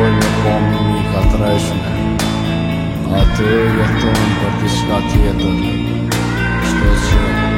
Po një pëmni një katë rejshme A te jë për tisë ka tjetër Shtëzëm